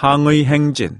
항의 행진.